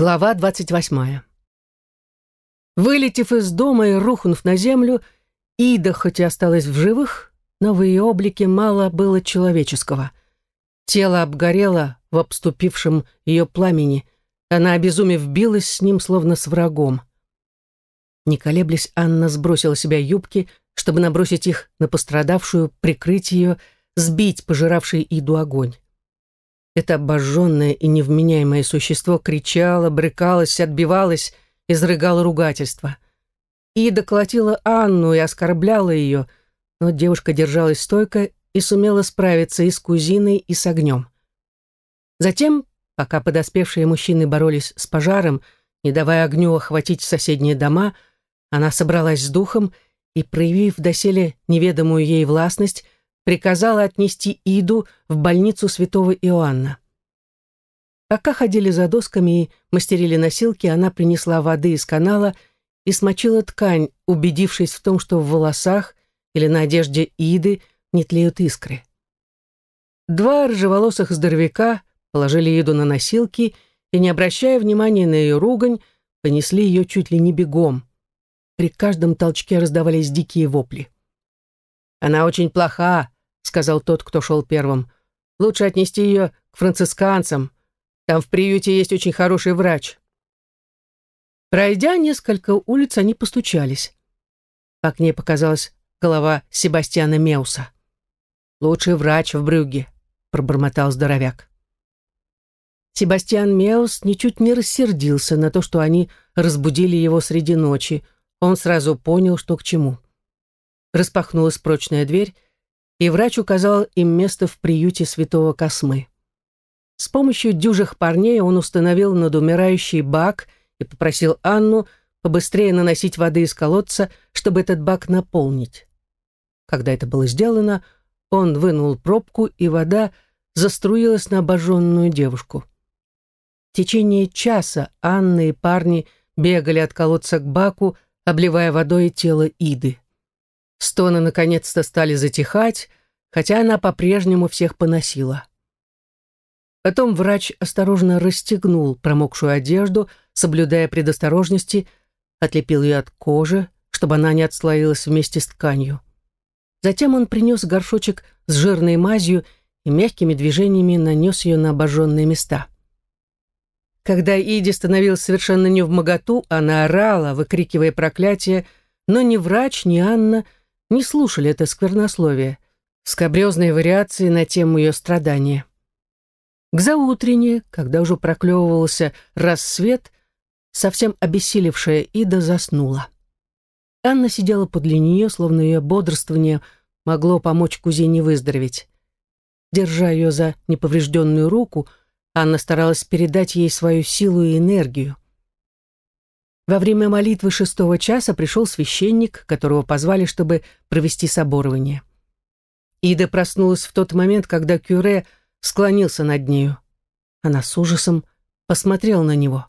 Глава 28. Вылетев из дома и рухнув на землю, Ида хоть и осталась в живых, но в ее облике мало было человеческого. Тело обгорело в обступившем ее пламени, она, обезумев, билась с ним, словно с врагом. Не колеблясь, Анна сбросила себя юбки, чтобы набросить их на пострадавшую, прикрыть ее, сбить пожиравший Иду огонь. Это обожженное и невменяемое существо кричало, брыкалось, отбивалось, изрыгало ругательство. Ида колотила Анну и оскорбляла ее, но девушка держалась стойко и сумела справиться и с кузиной, и с огнем. Затем, пока подоспевшие мужчины боролись с пожаром, не давая огню охватить соседние дома, она собралась с духом и, проявив доселе неведомую ей властность, приказала отнести Иду в больницу святого Иоанна. Пока ходили за досками и мастерили носилки, она принесла воды из канала и смочила ткань, убедившись в том, что в волосах или на одежде Иды не тлеют искры. Два рыжеволосых здоровяка положили Иду на носилки и, не обращая внимания на ее ругань, понесли ее чуть ли не бегом. При каждом толчке раздавались дикие вопли. «Она очень плоха», сказал тот, кто шел первым. «Лучше отнести ее к францисканцам. Там в приюте есть очень хороший врач». Пройдя несколько улиц, они постучались. В окне показалась голова Себастьяна Меуса. «Лучший врач в Брюгге», — пробормотал здоровяк. Себастьян Меус ничуть не рассердился на то, что они разбудили его среди ночи. Он сразу понял, что к чему. Распахнулась прочная дверь, и врач указал им место в приюте святого Космы. С помощью дюжих парней он установил над умирающий бак и попросил Анну побыстрее наносить воды из колодца, чтобы этот бак наполнить. Когда это было сделано, он вынул пробку, и вода заструилась на обожженную девушку. В течение часа Анна и парни бегали от колодца к баку, обливая водой тело Иды. Стоны наконец-то стали затихать, хотя она по-прежнему всех поносила. Потом врач осторожно расстегнул промокшую одежду, соблюдая предосторожности, отлепил ее от кожи, чтобы она не отслоилась вместе с тканью. Затем он принес горшочек с жирной мазью и мягкими движениями нанес ее на обожженные места. Когда Иди становилась совершенно не в моготу, она орала, выкрикивая проклятие, но ни врач, ни Анна — не слушали это сквернословие, скобрезные вариации на тему ее страдания. К заутренне, когда уже проклевывался рассвет, совсем обессилевшая Ида заснула. Анна сидела подле нее, словно ее бодрствование могло помочь кузине выздороветь. Держа ее за неповрежденную руку, Анна старалась передать ей свою силу и энергию. Во время молитвы шестого часа пришел священник, которого позвали, чтобы провести соборование. Ида проснулась в тот момент, когда Кюре склонился над нею. Она с ужасом посмотрела на него.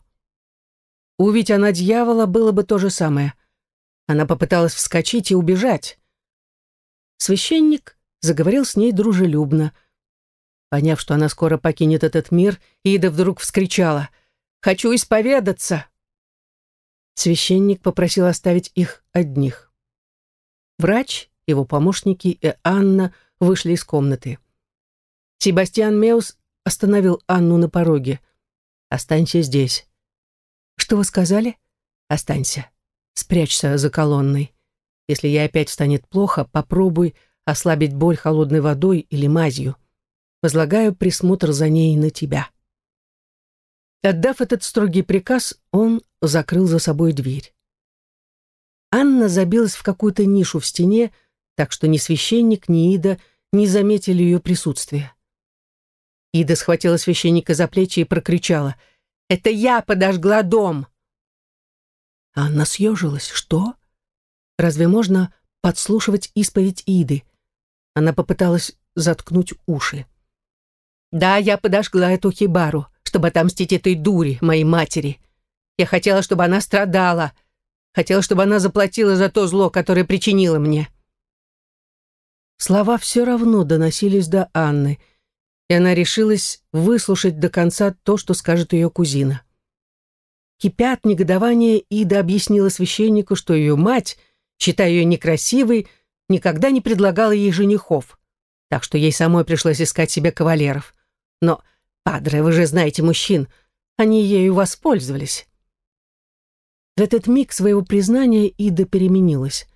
Увидеть она дьявола было бы то же самое. Она попыталась вскочить и убежать. Священник заговорил с ней дружелюбно. Поняв, что она скоро покинет этот мир, Ида вдруг вскричала «Хочу исповедаться!» Священник попросил оставить их одних. Врач, его помощники и Анна вышли из комнаты. Себастьян Меус остановил Анну на пороге. «Останься здесь». «Что вы сказали?» «Останься. Спрячься за колонной. Если ей опять станет плохо, попробуй ослабить боль холодной водой или мазью. Возлагаю присмотр за ней на тебя». Отдав этот строгий приказ, он закрыл за собой дверь. Анна забилась в какую-то нишу в стене, так что ни священник, ни Ида не заметили ее присутствия. Ида схватила священника за плечи и прокричала «Это я подожгла дом!» Анна съежилась. «Что? Разве можно подслушивать исповедь Иды?» Она попыталась заткнуть уши. «Да, я подожгла эту хибару чтобы отомстить этой дуре, моей матери. Я хотела, чтобы она страдала. Хотела, чтобы она заплатила за то зло, которое причинила мне. Слова все равно доносились до Анны, и она решилась выслушать до конца то, что скажет ее кузина. Кипя от негодования, Ида объяснила священнику, что ее мать, считая ее некрасивой, никогда не предлагала ей женихов, так что ей самой пришлось искать себе кавалеров. Но, падре, вы же знаете мужчин, они ею воспользовались. В этот миг своего признания Ида переменилась.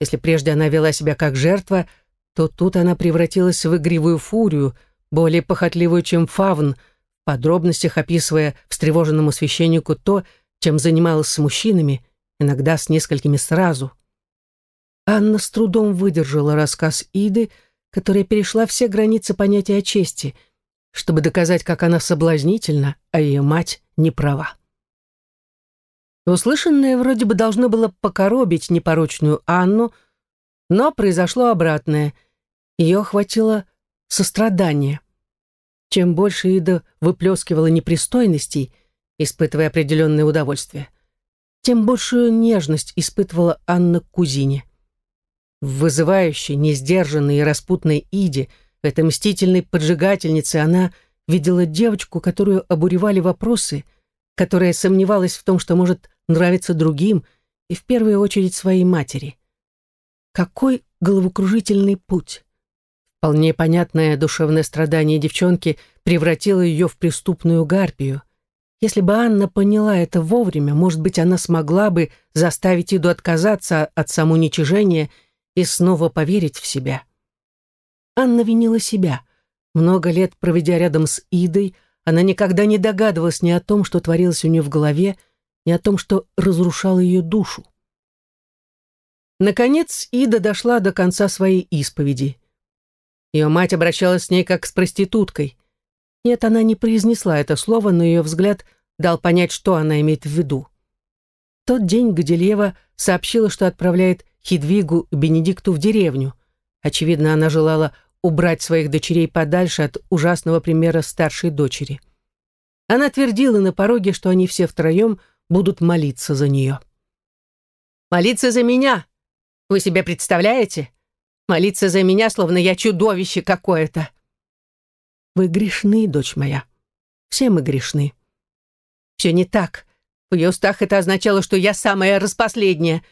Если прежде она вела себя как жертва, то тут она превратилась в игривую фурию, более похотливую, чем фавн, в подробностях описывая встревоженному священнику то, чем занималась с мужчинами, иногда с несколькими сразу. Анна с трудом выдержала рассказ Иды, которая перешла все границы понятия о чести, чтобы доказать, как она соблазнительна, а ее мать не права. Услышанное вроде бы должно было покоробить непорочную Анну, но произошло обратное. Ее охватило сострадание. Чем больше Ида выплескивала непристойностей, испытывая определенное удовольствие, тем большую нежность испытывала Анна к кузине. В вызывающей, несдержанной и распутной Иде, этой мстительной поджигательнице, она видела девочку, которую обуревали вопросы, которая сомневалась в том, что может нравиться другим и в первую очередь своей матери. Какой головокружительный путь! Вполне понятное душевное страдание девчонки превратило ее в преступную гарпию. Если бы Анна поняла это вовремя, может быть, она смогла бы заставить Иду отказаться от самоуничижения и снова поверить в себя. Анна винила себя. Много лет проведя рядом с Идой, она никогда не догадывалась ни о том, что творилось у нее в голове, ни о том, что разрушало ее душу. Наконец Ида дошла до конца своей исповеди. Ее мать обращалась с ней как с проституткой. Нет, она не произнесла это слово, но ее взгляд дал понять, что она имеет в виду. В тот день Гадильева сообщила, что отправляет Хидвигу Бенедикту в деревню. Очевидно, она желала убрать своих дочерей подальше от ужасного примера старшей дочери. Она твердила на пороге, что они все втроем будут молиться за нее. «Молиться за меня! Вы себе представляете? Молиться за меня, словно я чудовище какое-то!» «Вы грешны, дочь моя. Все мы грешны». «Все не так. В ее устах это означало, что я самая распоследняя.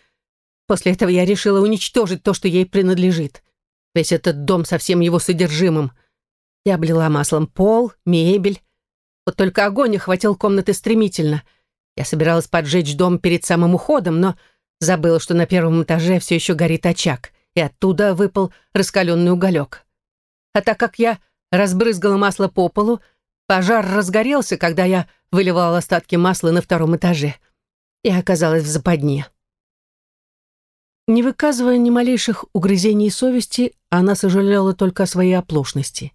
После этого я решила уничтожить то, что ей принадлежит. Весь этот дом со всем его содержимым. Я облила маслом пол, мебель. Вот только огонь охватил комнаты стремительно — я собиралась поджечь дом перед самым уходом, но забыла, что на первом этаже все еще горит очаг, и оттуда выпал раскаленный уголек. А так как я разбрызгала масло по полу, пожар разгорелся, когда я выливала остатки масла на втором этаже. И оказалась в западне. Не выказывая ни малейших угрызений совести, она сожалела только о своей оплошности.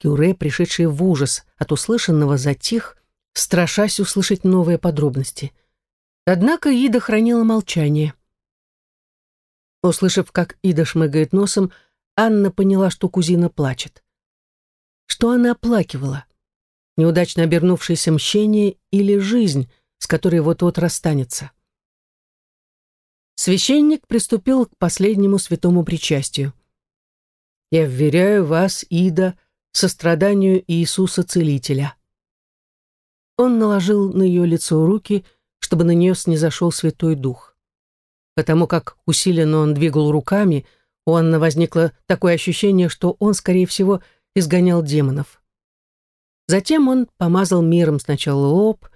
Кюре, пришедший в ужас от услышанного, затих страшась услышать новые подробности. Однако Ида хранила молчание. Услышав, как Ида шмыгает носом, Анна поняла, что кузина плачет. Что она оплакивала? Неудачно обернувшееся мщение или жизнь, с которой вот-вот расстанется? Священник приступил к последнему святому причастию. «Я вверяю вас, Ида, состраданию Иисуса Целителя. Он наложил на ее лицо руки, чтобы на нее снизошел Святой Дух. Потому как усиленно он двигал руками, у Анны возникло такое ощущение, что он, скорее всего, изгонял демонов. Затем он помазал миром сначала лоб,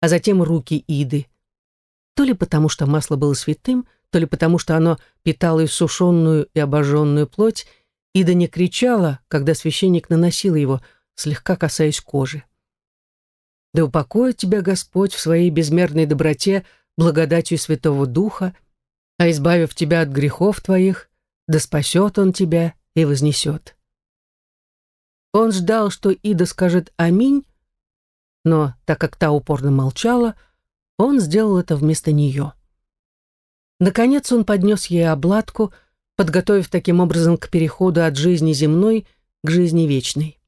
а затем руки Иды. То ли потому, что масло было святым, то ли потому, что оно питало иссушенную и обожженную плоть, Ида не кричала, когда священник наносил его, слегка касаясь кожи. Да упокоит тебя Господь в своей безмерной доброте благодатью Святого Духа, а избавив тебя от грехов твоих, да спасет Он тебя и вознесет. Он ждал, что Ида скажет «Аминь», но, так как та упорно молчала, он сделал это вместо нее. Наконец он поднес ей обладку, подготовив таким образом к переходу от жизни земной к жизни вечной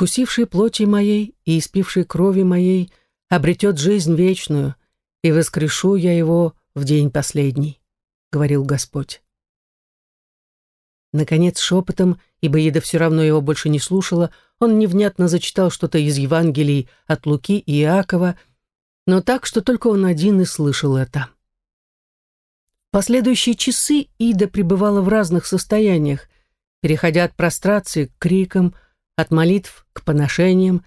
вкусивший плоти моей и испивший крови моей, обретет жизнь вечную, и воскрешу я его в день последний», — говорил Господь. Наконец, шепотом, ибо Еда все равно его больше не слушала, он невнятно зачитал что-то из Евангелий от Луки и Иакова, но так, что только он один и слышал это. Последующие часы Ида пребывала в разных состояниях, переходя от прострации к крикам, от молитв к поношениям,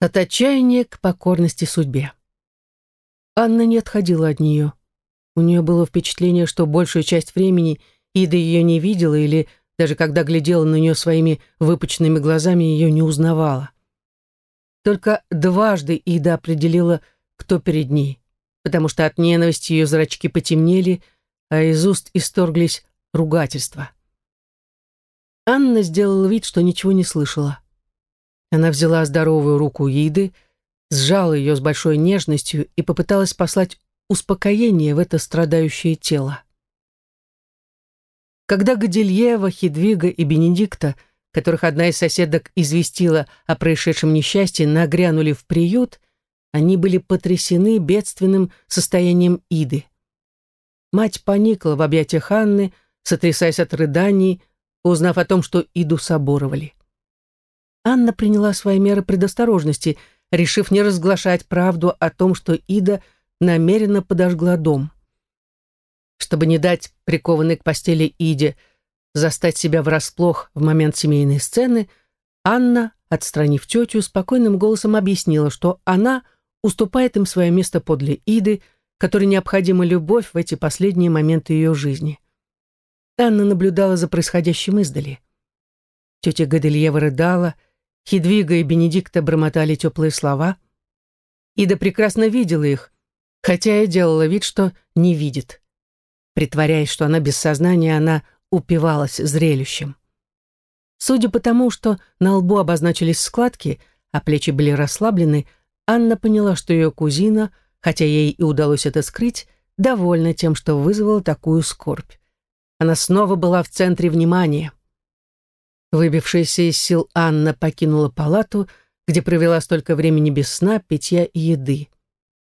от отчаяния к покорности судьбе. Анна не отходила от нее. У нее было впечатление, что большую часть времени Ида ее не видела или даже когда глядела на нее своими выпученными глазами, ее не узнавала. Только дважды Ида определила, кто перед ней, потому что от ненависти ее зрачки потемнели, а из уст исторглись ругательства. Анна сделала вид, что ничего не слышала. Она взяла здоровую руку Иды, сжала ее с большой нежностью и попыталась послать успокоение в это страдающее тело. Когда Гадильева, Хидвига и Бенедикта, которых одна из соседок известила о происшедшем несчастье, нагрянули в приют, они были потрясены бедственным состоянием Иды. Мать поникла в объятиях Анны, сотрясаясь от рыданий, узнав о том, что Иду соборовали. Анна приняла свои меры предосторожности, решив не разглашать правду о том, что Ида намеренно подожгла дом. Чтобы не дать прикованной к постели Иде застать себя врасплох в момент семейной сцены, Анна, отстранив тетю, спокойным голосом объяснила, что она уступает им свое место подле Иды, которой необходима любовь в эти последние моменты ее жизни. Анна наблюдала за происходящим издали. Тетя Гадельева рыдала, Хидвига и Бенедикта бормотали теплые слова. Ида прекрасно видела их, хотя и делала вид, что не видит. Притворяясь, что она без сознания, она упивалась зрелищем. Судя по тому, что на лбу обозначились складки, а плечи были расслаблены, Анна поняла, что ее кузина, хотя ей и удалось это скрыть, довольна тем, что вызвала такую скорбь. Она снова была в центре внимания. Выбившаяся из сил Анна покинула палату, где провела столько времени без сна, питья и еды.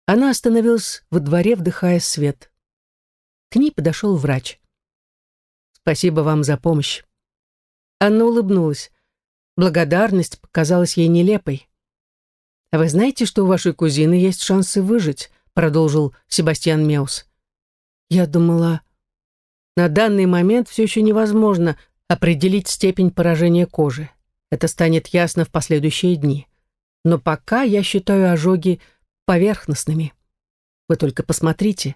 Она остановилась во дворе, вдыхая свет. К ней подошел врач. «Спасибо вам за помощь». Анна улыбнулась. Благодарность показалась ей нелепой. «А вы знаете, что у вашей кузины есть шансы выжить?» продолжил Себастьян Меус. «Я думала...» «На данный момент все еще невозможно определить степень поражения кожи. Это станет ясно в последующие дни. Но пока я считаю ожоги поверхностными. Вы только посмотрите,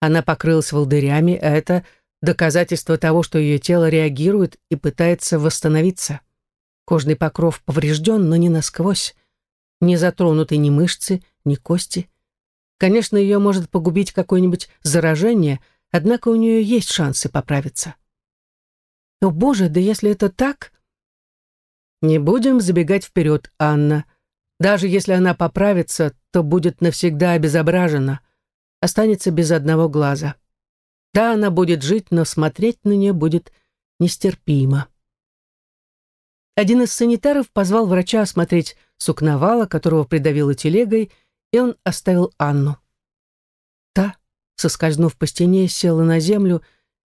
она покрылась волдырями, а это доказательство того, что ее тело реагирует и пытается восстановиться. Кожный покров поврежден, но не насквозь. Не затронуты ни мышцы, ни кости. Конечно, ее может погубить какое-нибудь заражение, однако у нее есть шансы поправиться. О боже, да если это так... Не будем забегать вперед, Анна. Даже если она поправится, то будет навсегда обезображена, останется без одного глаза. Да, она будет жить, но смотреть на нее будет нестерпимо. Один из санитаров позвал врача осмотреть сукновала, которого придавило телегой, и он оставил Анну. Та, соскользнув по стене, села на землю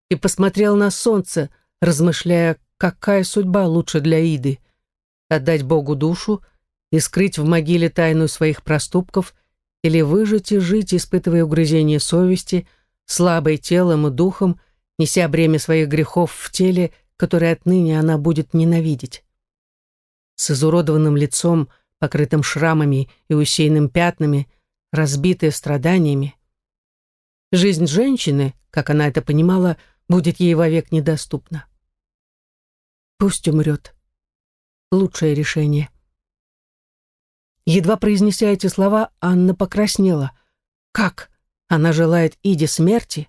и посмотрела на солнце, размышляя, какая судьба лучше для Иды — отдать Богу душу и скрыть в могиле тайну своих проступков или выжить и жить, испытывая угрызение совести, слабой телом и духом, неся бремя своих грехов в теле, которое отныне она будет ненавидеть. С изуродованным лицом, покрытым шрамами и усеянным пятнами, разбитая страданиями. Жизнь женщины, как она это понимала, — будет ей вовек недоступна. Пусть умрет. Лучшее решение. Едва произнеся эти слова, Анна покраснела. Как? Она желает Иде смерти?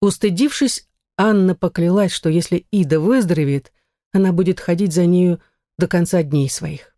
Устыдившись, Анна поклялась, что если Ида выздоровеет, она будет ходить за нею до конца дней своих.